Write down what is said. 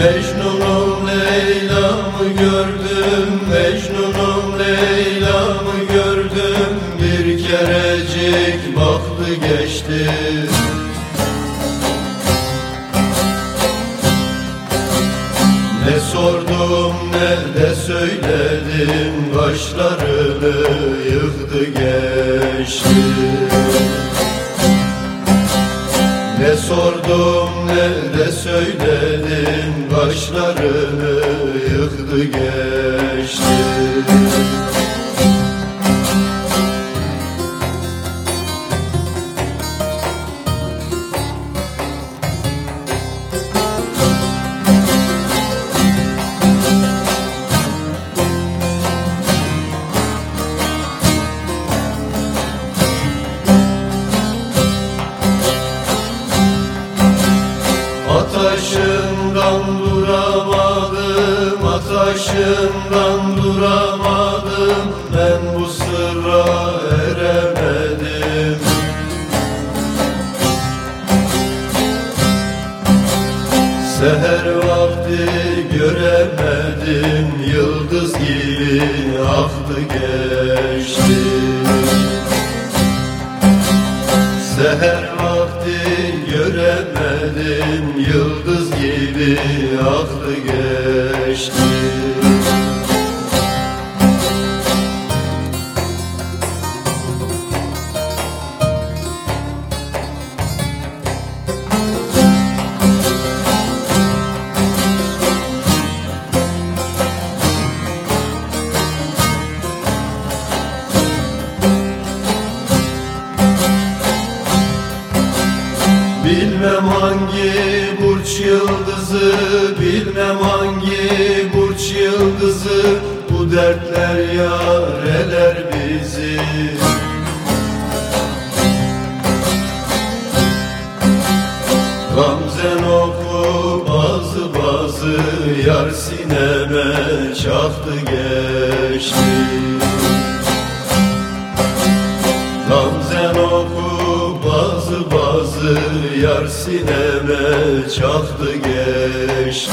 Mecnun'um Leyla'mı gördüm Mecnun'um Leyla'mı gördüm. Bir kerecik baktı geçti. Ne sordum ne de söyledim. Kaşlarını yıktı geçti. Ne sordum de söyledim Kaşlarını yıktı geçti ataşından duramadım. Ben bu sırra eremedim. Seher vakti göremedim. Yıldız gibi aktı geçti. Seher vakti göremedim. Yıldız gibi aktı geçti Bilmem hangi burç yıldızı Bilmem hangi burç yıldızı. Bu dertler yareler bizi. Gamzen oku bazı bazı Yar sineme çaktı geçti Yar sineme çaktı geçti